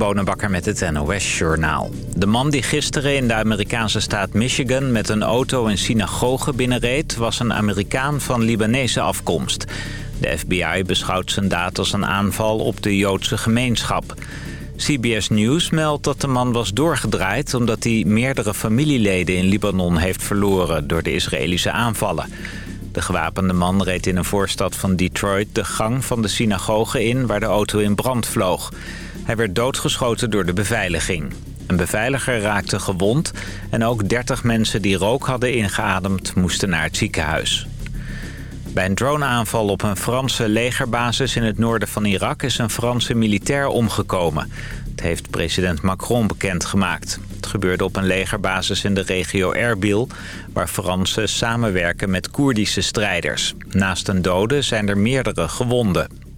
Bonenbakker met het NOS Journaal. De man die gisteren in de Amerikaanse staat Michigan... met een auto een synagoge binnenreed... was een Amerikaan van Libanese afkomst. De FBI beschouwt zijn daad als een aanval op de Joodse gemeenschap. CBS News meldt dat de man was doorgedraaid... omdat hij meerdere familieleden in Libanon heeft verloren... door de Israëlische aanvallen. De gewapende man reed in een voorstad van Detroit de gang van de synagoge in... waar de auto in brand vloog. Hij werd doodgeschoten door de beveiliging. Een beveiliger raakte gewond en ook 30 mensen die rook hadden ingeademd moesten naar het ziekenhuis. Bij een droneaanval op een Franse legerbasis in het noorden van Irak is een Franse militair omgekomen. Het heeft president Macron bekendgemaakt. Het gebeurde op een legerbasis in de regio Erbil... waar Fransen samenwerken met Koerdische strijders. Naast een dode zijn er meerdere gewonden.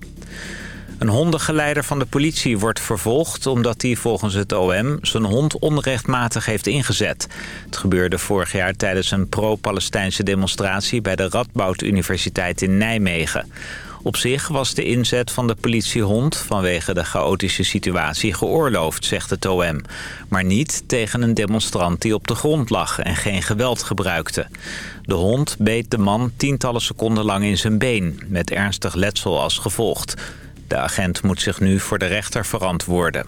Een hondengeleider van de politie wordt vervolgd omdat hij volgens het OM zijn hond onrechtmatig heeft ingezet. Het gebeurde vorig jaar tijdens een pro-Palestijnse demonstratie bij de Radboud Universiteit in Nijmegen. Op zich was de inzet van de politiehond vanwege de chaotische situatie geoorloofd, zegt het OM. Maar niet tegen een demonstrant die op de grond lag en geen geweld gebruikte. De hond beet de man tientallen seconden lang in zijn been, met ernstig letsel als gevolg. De agent moet zich nu voor de rechter verantwoorden.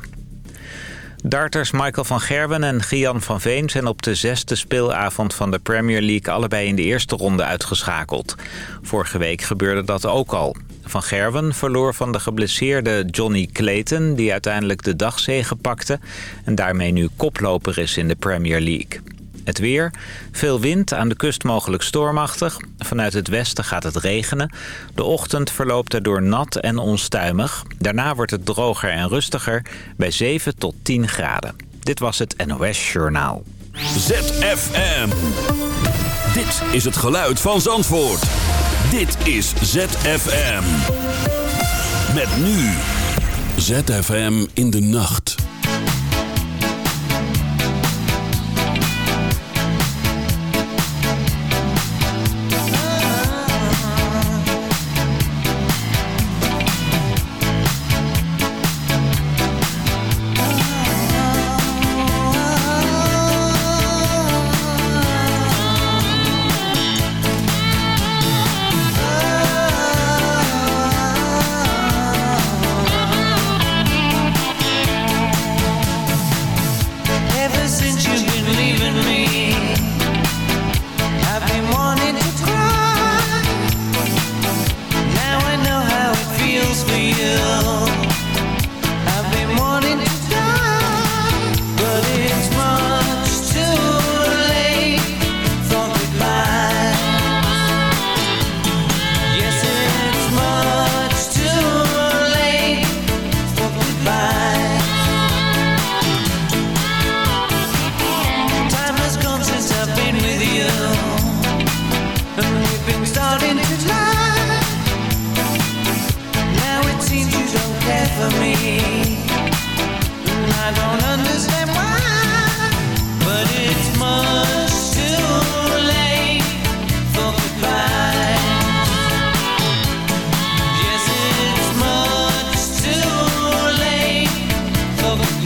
Darters Michael van Gerwen en Gian van Veen zijn op de zesde speelavond van de Premier League allebei in de eerste ronde uitgeschakeld. Vorige week gebeurde dat ook al. Van Gerwen verloor van de geblesseerde Johnny Clayton... die uiteindelijk de dagzege pakte en daarmee nu koploper is in de Premier League. Het weer. Veel wind, aan de kust mogelijk stormachtig. Vanuit het westen gaat het regenen. De ochtend verloopt daardoor nat en onstuimig. Daarna wordt het droger en rustiger bij 7 tot 10 graden. Dit was het NOS Journaal. ZFM. Dit is het geluid van Zandvoort. Dit is ZFM. Met nu. ZFM in de nacht.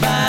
by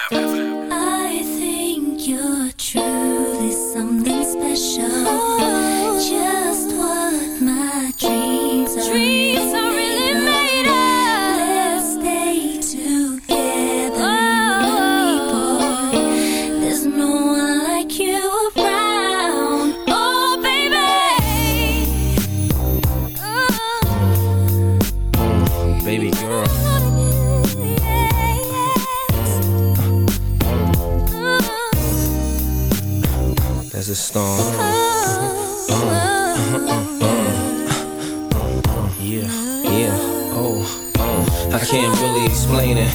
Oh, oh. I can't really explain it.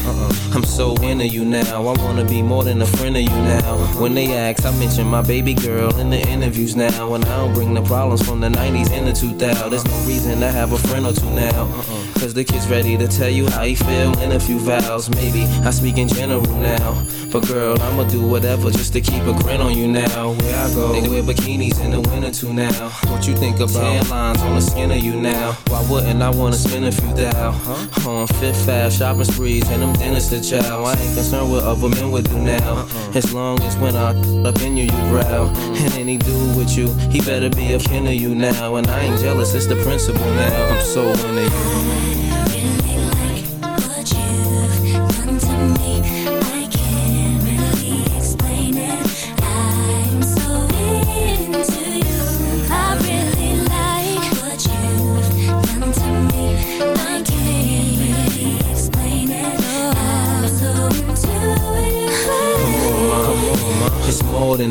I'm so into you now. I wanna be more than a friend of you now. When they ask, I mention my baby girl in the interviews now. And I don't bring the problems from the 90s and the 2000s. There's no reason to have a friend or two now. Cause the kid's ready to tell you how he feel in a few vows. Maybe I speak in general now. But girl, I'ma do whatever just to keep a grin on you now. Where I go, they wear bikinis in the winter too now. What you think about tan lines on the skin of you now? Why wouldn't I wanna spend a few thou? Huh? On Fifth Ave, shopping sprees, and them dinners to chow. I ain't concerned what other men would do now. Uh-uh. As long as when I up in you, you growl. Uh-huh. And any dude with you, he better be a kin of you now. And I ain't jealous, it's the principle now. I'm so into you.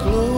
Wondering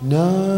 tonight.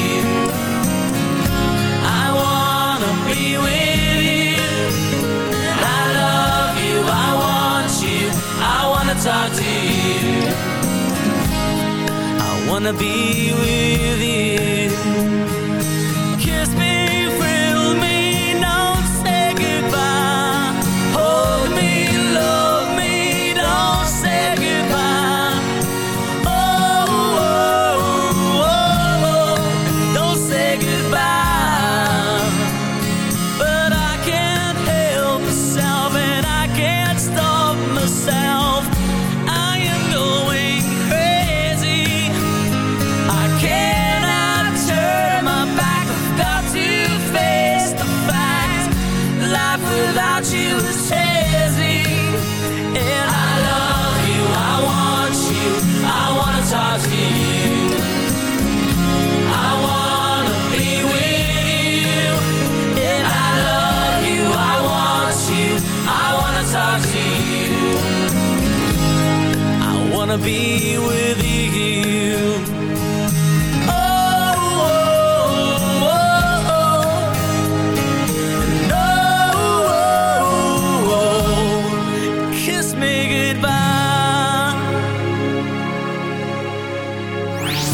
wanna be with you.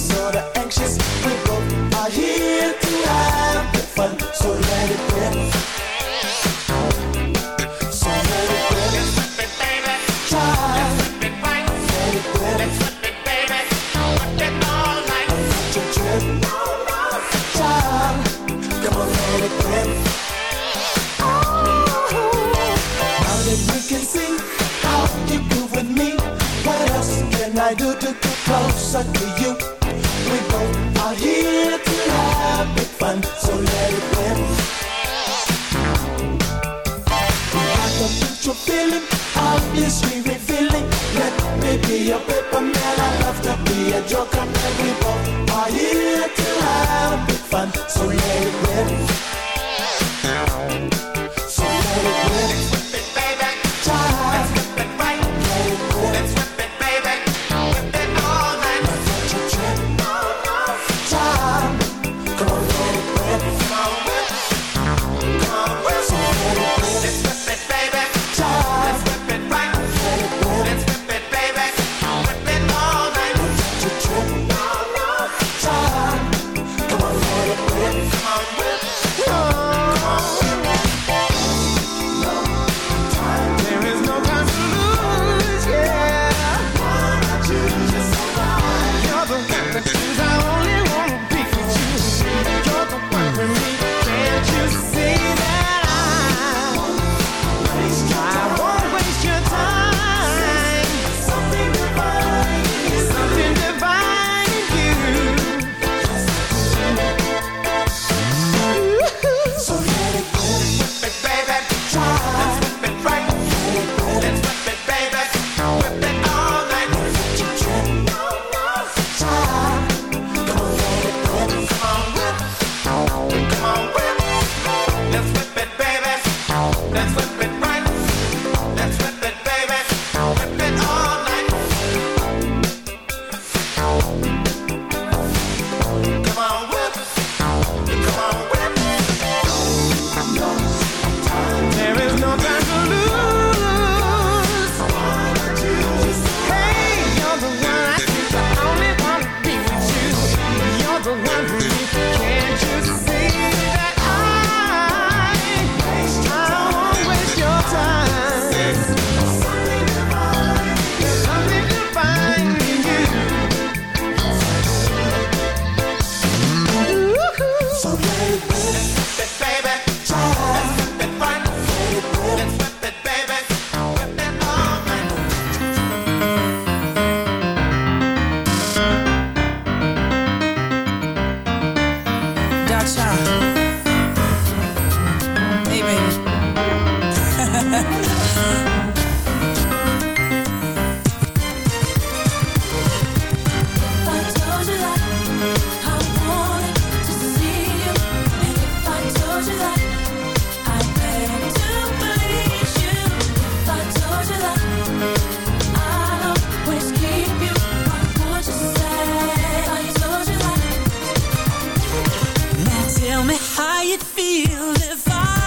sorta anxious. We both are here to have the fun, so let it rip. So let it rip. Let's flip baby. Try. let it right. Let. Let it, baby. Work it all night. Let trip. Child, come on, let it rip. Oh. Now that we can see how you do with me, what else can I do to get closer to you? be a paper man, I love to be a joker, and we both party till I have big fun. So how it feels if I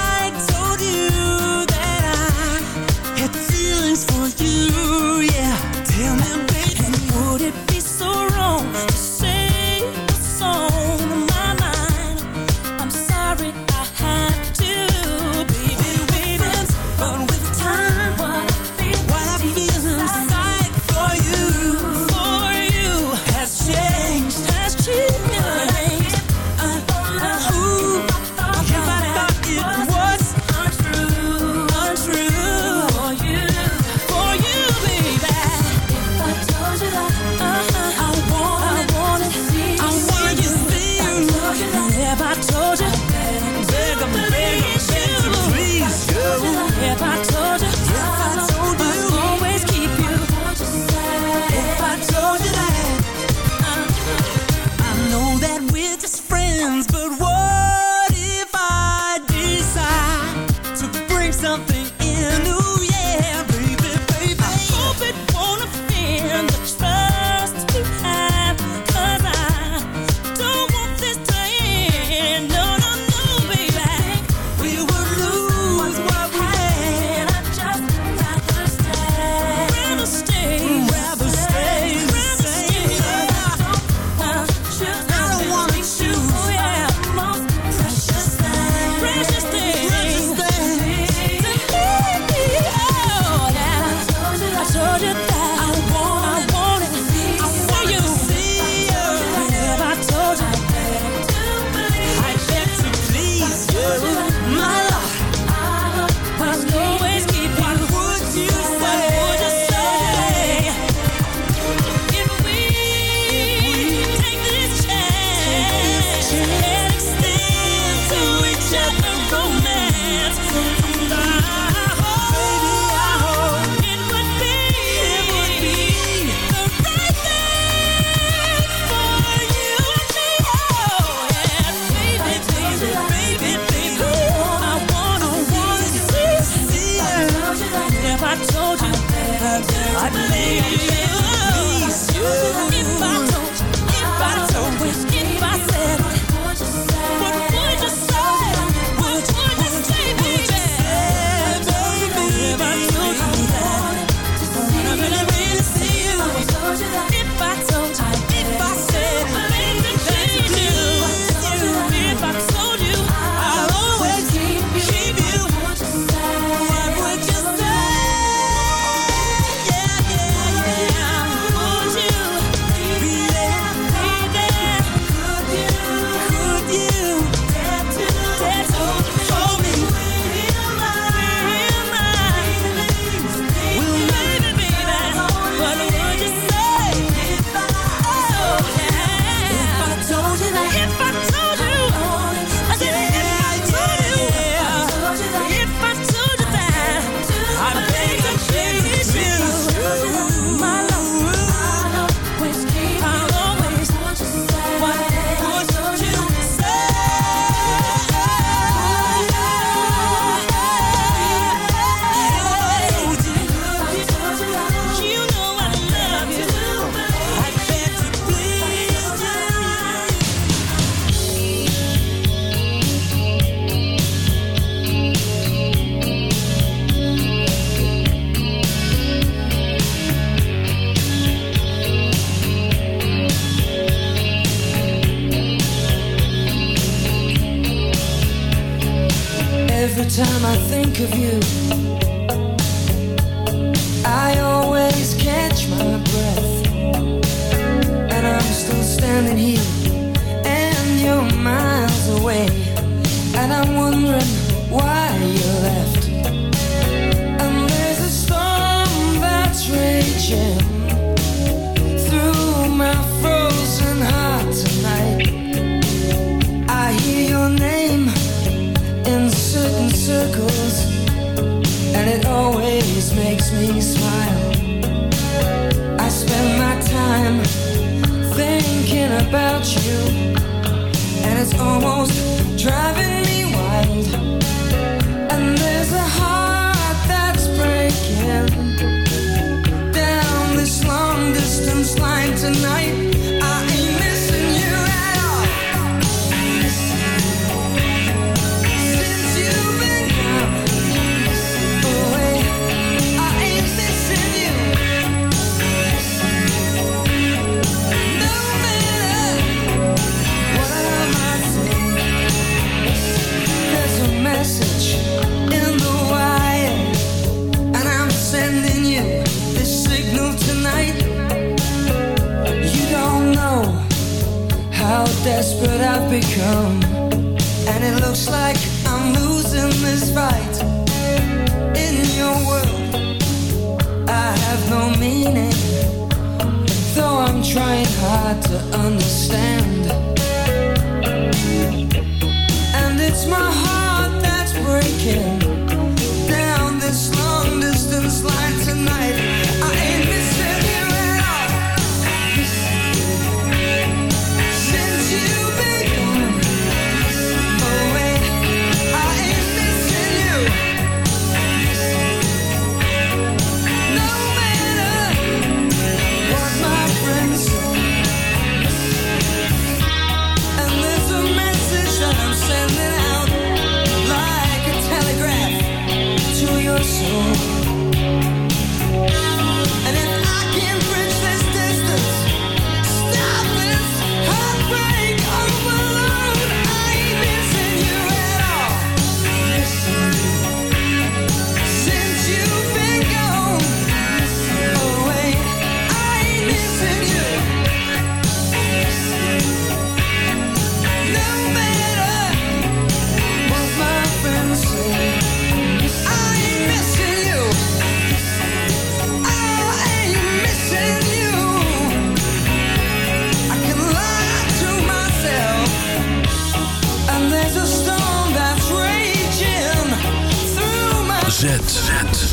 to understand. And it's my heart that's breaking.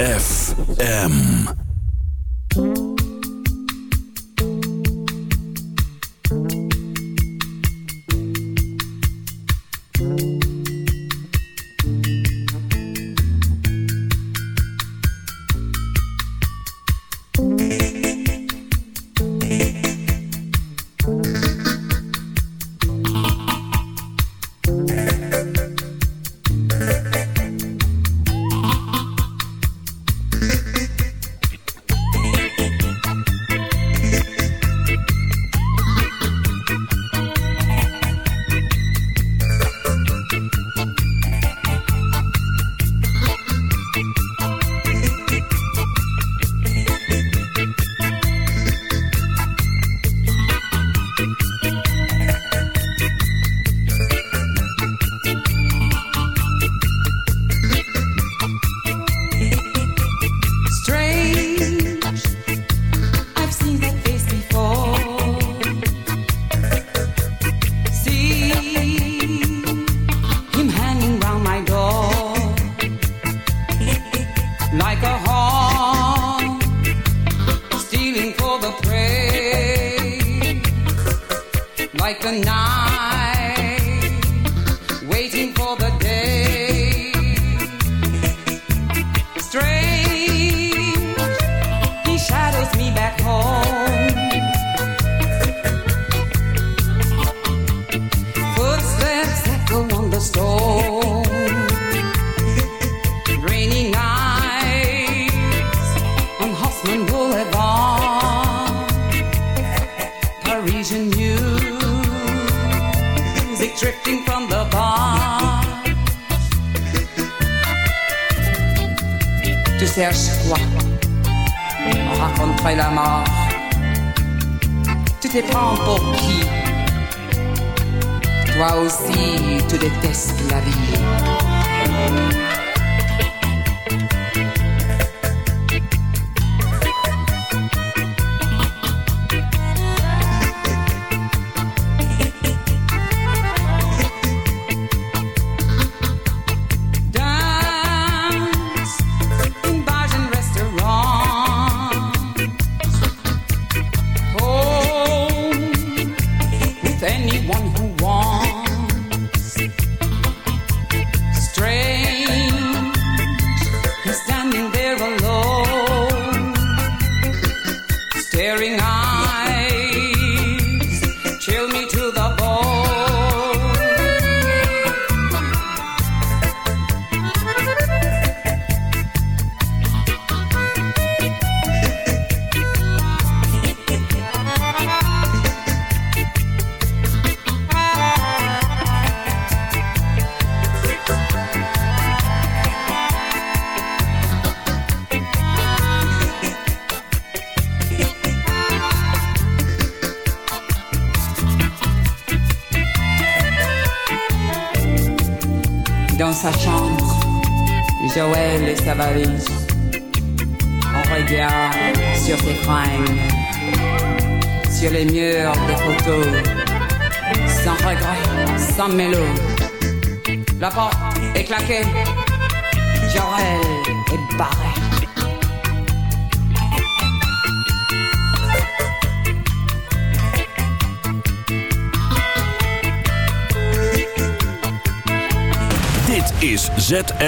FM.